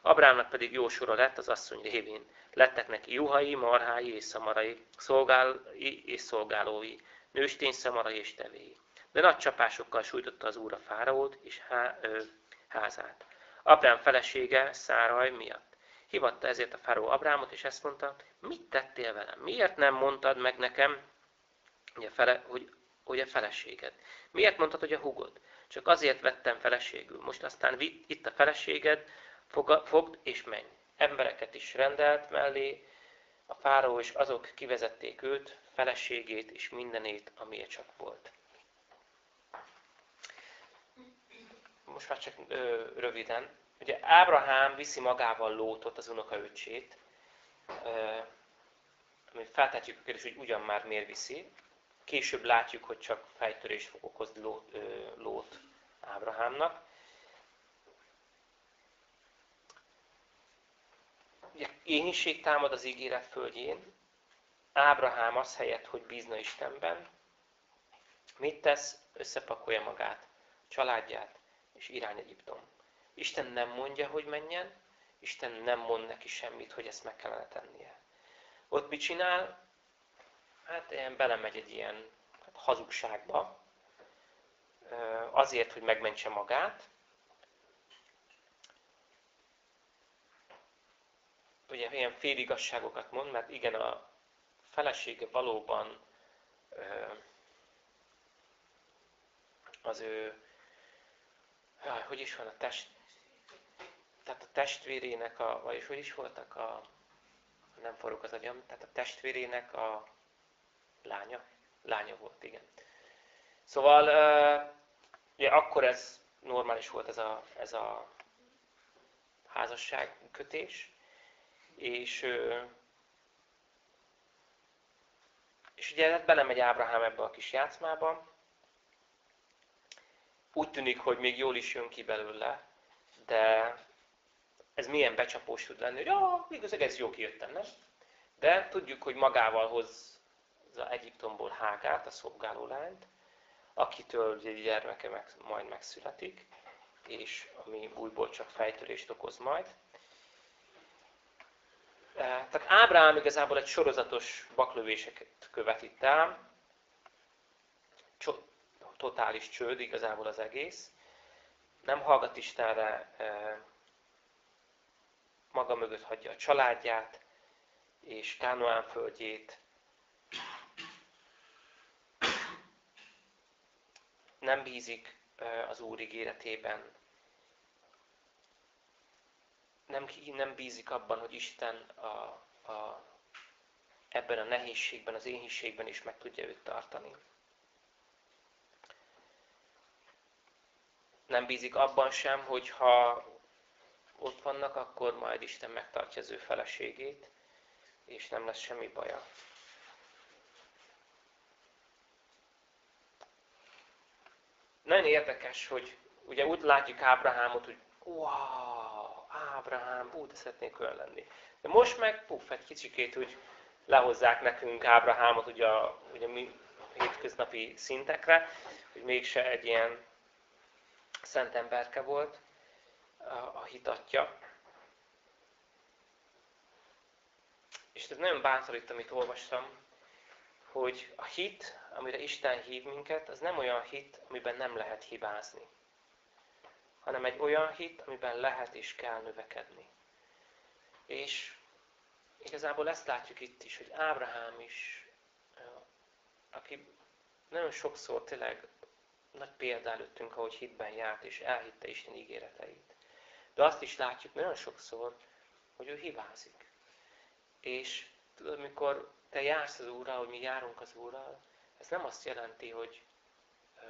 Abrámnak pedig jó sora lett az asszony révén. Lettek neki juhai, marhái és szamarai, szolgálói és szolgálói, nőstény szamarai és tevéi. De nagy csapásokkal sújtotta az úr a fáraót és há, ö, házát. Abrám felesége Száraj miatt. Hivatta ezért a fáraó Abrámot, és ezt mondta, mit tettél velem? Miért nem mondtad meg nekem, hogy a, fele, hogy, hogy a feleséged? Miért mondtad, hogy a hugod? Csak azért vettem feleségül. Most aztán itt a feleséged, fogd és menj. Embereket is rendelt mellé, a fáraó és azok kivezették őt, feleségét és mindenét, amilyen csak volt. Most már csak ö, röviden. Ugye Ábrahám viszi magával Lótot, az unokaöcsét, ami feltetjük a kérdést, hogy ugyan már miért viszi. Később látjuk, hogy csak fejtörést fog okozni Lót, Lót Ábrahámnak. Ugye éhínség támad az ígéret földjén. Ábrahám az helyett, hogy bízna Istenben, mit tesz? Összepakolja magát, családját, és irány Egyiptom. Isten nem mondja, hogy menjen, Isten nem mond neki semmit, hogy ezt meg kellene tennie. Ott mit csinál? Hát ilyen belemegy egy ilyen hát hazugságba, azért, hogy megmentse magát. Ugye ilyen féligasságokat mond, mert igen, a felesége valóban az ő, hogy is van a test, tehát a testvérének, a, vagyis hogy is voltak a, nem forrok az agyam, tehát a testvérének a lánya, lánya volt, igen. Szóval, ugye akkor ez normális volt ez a, ez a házasságkötés, és, és ugye belemegy Ábrahám ebbe a kis játszmába, úgy tűnik, hogy még jól is jön ki belőle, de ez milyen becsapós tud lenni, hogy ah, még az jó kijöttem, nem? De tudjuk, hogy magával hozza Egyiptomból Hágát, a szolgáló lányt, akitől egy gyermeke meg, majd megszületik, és ami újból csak fejtörést okoz majd. E, tehát Ábrám igazából egy sorozatos baklövéseket követ itt el, totális csőd igazából az egész. Nem hallgat Istenre, e, maga mögött hagyja a családját, és Kánoán földjét. Nem bízik e, az Úr ígéretében. Nem, nem bízik abban, hogy Isten a, a, ebben a nehézségben, az éhínségben is meg tudja őt tartani. Nem bízik abban sem, hogy ha ott vannak, akkor majd Isten megtartja az ő feleségét, és nem lesz semmi baja. Nagyon érdekes, hogy ugye úgy látjuk Ábrahámot, hogy wow, Ábrahám, ú, de szeretnék olyan lenni. De most meg, puff, egy kicsikét úgy lehozzák nekünk Ábrahámot ugye ugye mi hétköznapi szintekre, hogy mégse egy ilyen szent emberke volt, a hitatja. És ez nagyon bátorít, amit olvastam, hogy a hit, amire Isten hív minket, az nem olyan hit, amiben nem lehet hibázni, hanem egy olyan hit, amiben lehet és kell növekedni. És igazából ezt látjuk itt is, hogy Ábrahám is, aki nagyon sokszor tényleg nagy példa előttünk, ahogy hitben járt, és elhitte Isten ígéreteit. De azt is látjuk nagyon sokszor, hogy ő hibázik. És tudod, amikor te jársz az Úrral, hogy mi járunk az Úrral, ez nem azt jelenti, hogy ö,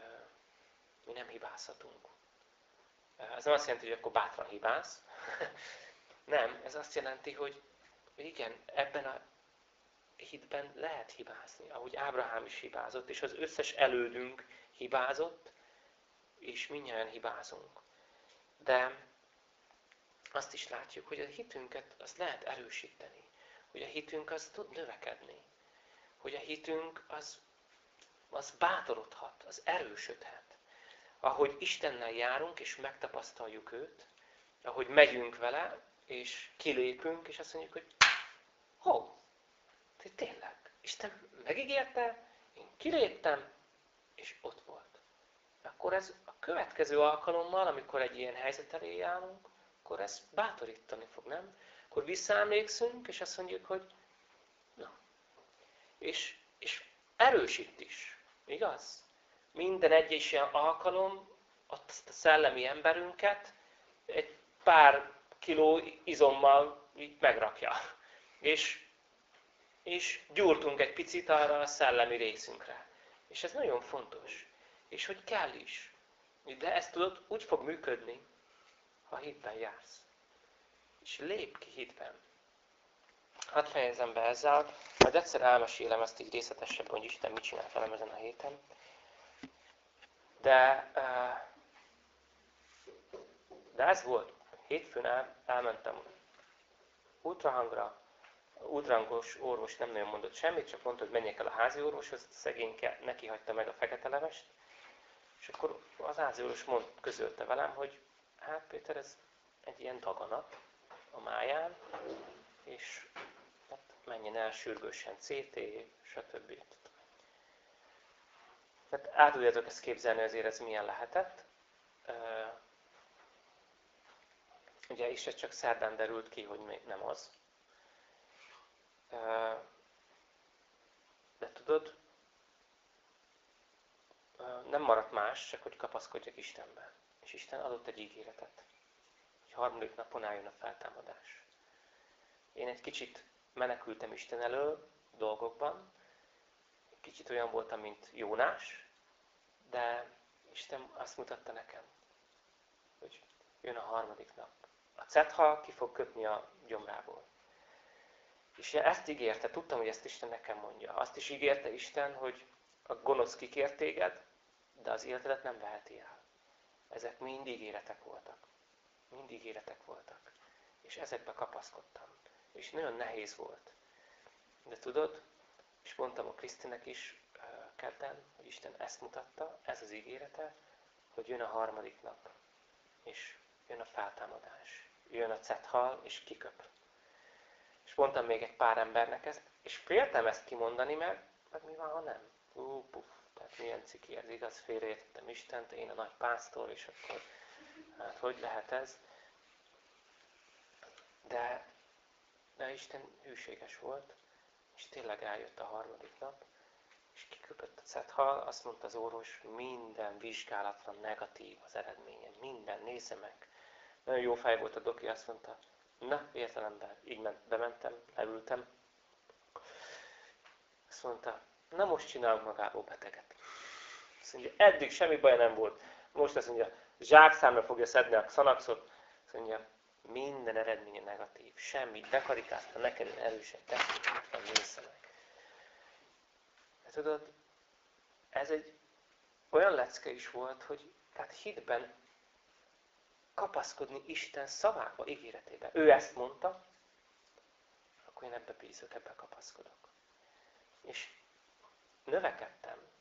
mi nem hibázhatunk. Ez nem azt jelenti, hogy akkor bátran hibáz. nem, ez azt jelenti, hogy igen, ebben a hitben lehet hibázni, ahogy Ábrahám is hibázott, és az összes elődünk hibázott, és mindjárt hibázunk. De azt is látjuk, hogy a hitünket az lehet erősíteni. Hogy a hitünk az tud növekedni. Hogy a hitünk az, az bátorodhat, az erősödhet. Ahogy Istennel járunk, és megtapasztaljuk őt, ahogy megyünk vele, és kilépünk, és azt mondjuk, hogy ho, tényleg, Isten megígérte, én kiléptem, és ott. Akkor ez a következő alkalommal, amikor egy ilyen helyzet elé állunk, akkor ez bátorítani fog, nem? Akkor visszaemlékszünk, és azt mondjuk, hogy na. És, és erősít is, igaz? Minden egyes ilyen alkalom a szellemi emberünket egy pár kiló izommal így megrakja. És, és gyúrtunk egy picit arra a szellemi részünkre. És ez nagyon fontos. És hogy kell is. De ezt tudod, úgy fog működni, ha hitben jársz. És lép ki hitben. hadd fejezem be ezzel, majd egyszer elmesélem ezt így részletesebben, hogy Isten mit csinált velem ezen a héten. De, de ez volt. Hétfőn el, elmentem ultrahangra, ultrahangos orvos nem nagyon mondott semmit, csak mondta, hogy menjek el a házi orvoshoz, szegényke neki hagyta meg a fekete levest, és akkor az orvos mond, közölte velem, hogy hát Péter, ez egy ilyen daganat a máján, és hát menjen el sürgősen CT, stb. Tehát át tudjátok ezt képzelni, azért ez milyen lehetett. Ugye is csak szerdán derült ki, hogy még nem az. De tudod, nem csak hogy kapaszkodjak Istenben. És Isten adott egy ígéretet. Hogy harmadik napon álljon a feltámadás. Én egy kicsit menekültem Isten elől dolgokban. Kicsit olyan voltam, mint Jónás. De Isten azt mutatta nekem, hogy jön a harmadik nap. A cetha ki fog kötni a gyomrából. És ezt ígérte, tudtam, hogy ezt Isten nekem mondja. Azt is ígérte Isten, hogy a gonosz kikért téged, de az életedet nem veheti el. Ezek mind ígéretek voltak. Mind ígéretek voltak. És ezekbe kapaszkodtam. És nagyon nehéz volt. De tudod, és mondtam a Krisztinek is kedden, hogy Isten ezt mutatta, ez az ígérete, hogy jön a harmadik nap, és jön a feltámadás. Jön a cethal, és kiköp. És mondtam még egy pár embernek ezt, és féltem ezt kimondani, mert, mert mi van, ha nem? Ú, puf, milyen ciki ez igaz, félreértettem Istent, én a nagy pásztor, és akkor hát hogy lehet ez? De, de Isten hűséges volt, és tényleg eljött a harmadik nap, és kiköpött a cethal, azt mondta az orvos, minden vizsgálatra negatív az eredménye, minden, nézze meg. Nagyon jó fej volt a doki, azt mondta, na, értelemben, így ment, bementem, leültem. Azt mondta, na most csinálunk magából beteget. Azt mondja, eddig semmi baj nem volt. Most azt mondja, zsákszámra fogja szedni a szanaxot. Azt mondja, minden eredménye negatív. Semmi, dekarikázta, neked erősen, tessék, van nézze meg. De tudod, ez egy olyan lecke is volt, hogy tehát hitben kapaszkodni Isten szavába, ígéretébe. Ő ezt mondta, akkor én ebbe bízok, ebbe kapaszkodok. És növekedtem.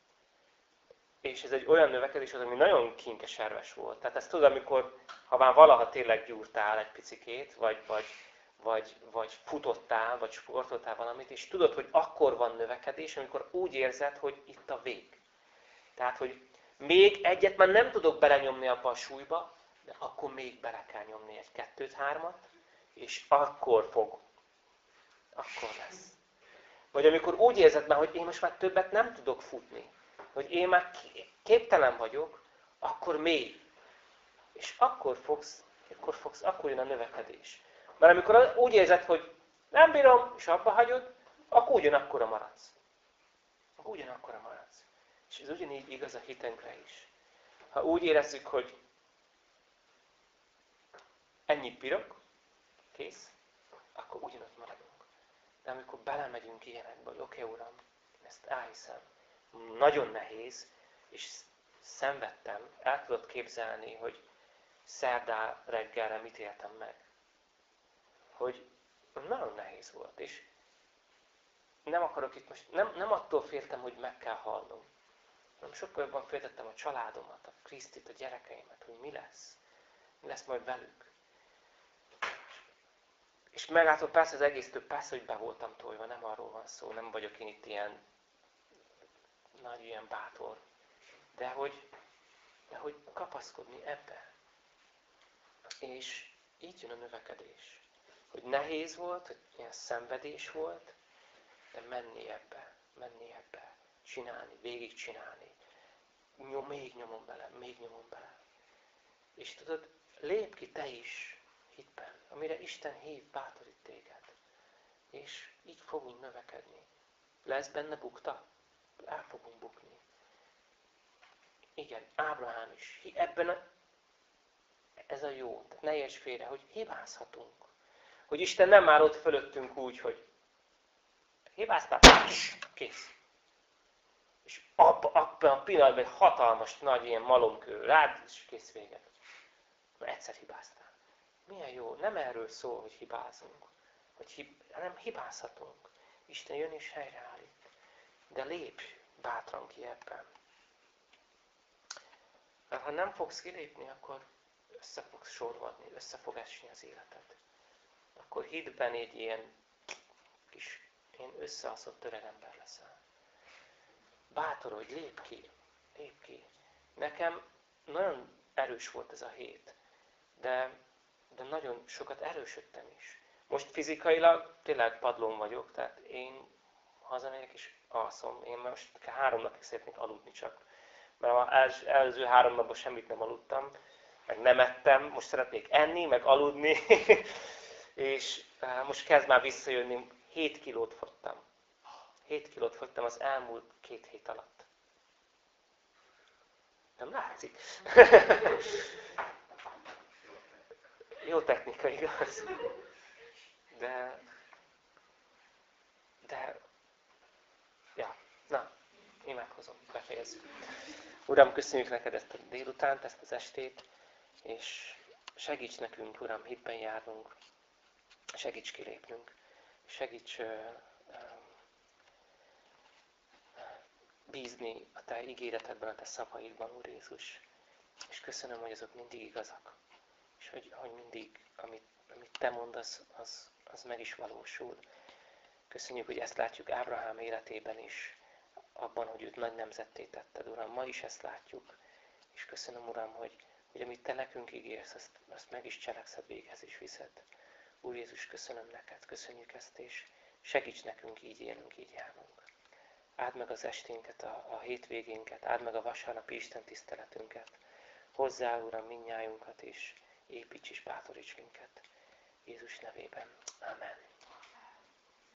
És ez egy olyan növekedés, ami nagyon kinkeserves volt. Tehát ezt tudod, amikor, ha már valaha tényleg gyúrtál egy picikét, vagy, vagy, vagy, vagy futottál, vagy sportoltál valamit, és tudod, hogy akkor van növekedés, amikor úgy érzed, hogy itt a vég. Tehát, hogy még egyet már nem tudok belenyomni abba a súlyba, de akkor még bele kell nyomni egy kettőt, hármat, és akkor fog, akkor lesz. Vagy amikor úgy érzed már, hogy én most már többet nem tudok futni, hogy én már képtelen vagyok, akkor még. És akkor fogsz, akkor fogsz, akkor jön a növekedés. Mert amikor úgy érzed, hogy nem bírom, és abba hagyod, akkor ugyanakkora maradsz. Akkor ugyanakkora maradsz. És ez ugyanígy igaz a hitünkre is. Ha úgy érezzük, hogy ennyit bírok, kész, akkor ugyanott maradunk. De amikor belemegyünk ilyenekbe, hogy oké, okay, Uram, én ezt elhiszem, nagyon nehéz, és szenvedtem, el tudod képzelni, hogy szerdá reggelre mit éltem meg. Hogy nagyon nehéz volt, és nem akarok itt most, nem, nem attól féltem, hogy meg kell halnom, hanem sokkal jobban féltettem a családomat, a Krisztit, a gyerekeimet, hogy mi lesz. Mi lesz majd velük. És megálltok persze az egész több, persze, hogy be voltam tolva, nem arról van szó, nem vagyok én itt ilyen nagy ilyen bátor. De hogy, de hogy kapaszkodni ebbe. És így jön a növekedés. Hogy nehéz volt, hogy ilyen szenvedés volt, de menni ebbe, menni ebbe, csinálni, végig csinálni. Nyom, még nyomom bele, még nyomom bele. És tudod, lép ki te is hitben, amire Isten hív, bátorít téged. És így fogunk növekedni. Lesz benne bukta? El fogunk bukni. Igen, Ábrahám is. Ebben a, ez a jó. Tehát ne érts félre, hogy hibázhatunk. Hogy Isten nem áll ott fölöttünk úgy, hogy hibáztál, kész. És abban abba a pillanatban egy hatalmas, nagy ilyen malomkő rád, és kész véget. Mert egyszer hibáztál. Milyen jó, nem erről szól, hogy hibázunk, hogy hib, hanem hibázhatunk. Isten jön és helyreállít. De lépj bátran ki ebben. Mert ha nem fogsz kilépni, akkor össze fogsz sorvadni, össze fog esni az életed. Akkor hitben egy ilyen kis, én összeaszott törelember leszel. Bátorodj, lép ki, lép ki. Nekem nagyon erős volt ez a hét, de, de nagyon sokat erősödtem is. Most fizikailag tényleg padlón vagyok, tehát én hazamegyek és alszom. Én most három napig szeretnék aludni csak. Mert az előző három napban semmit nem aludtam, meg nem ettem, most szeretnék enni, meg aludni, és eh, most kezd már visszajönni, 7 kilót fogytam. 7 kilót fogytam az elmúlt két hét alatt. Nem látszik? Jó technika, igaz? De, de, na, imádkozom, befejezzük. Uram, köszönjük neked ezt a délutánt, ezt az estét, és segíts nekünk, Uram, hitben járnunk, segíts kilépnünk, segíts uh, bízni a Te ígéretedben, a Te szavaidban, Úr Jézus. És köszönöm, hogy azok mindig igazak. És hogy, hogy mindig, amit, amit Te mondasz, az, az meg is valósul. Köszönjük, hogy ezt látjuk Ábrahám életében is, abban, hogy őt nagy nemzetté tetted, Uram. Ma is ezt látjuk. És köszönöm, Uram, hogy, hogy amit Te nekünk ígérsz, azt, azt meg is cselekszed, véghez is viszed. Úr Jézus, köszönöm neked, köszönjük ezt, és segíts nekünk így élnünk, így járnunk. Áld meg az esténket, a, a hétvégénket, áld meg a vasárnapi Isten tiszteletünket. Hozzá, Uram, minnyájunkat, és építs és bátoríts minket. Jézus nevében. Amen.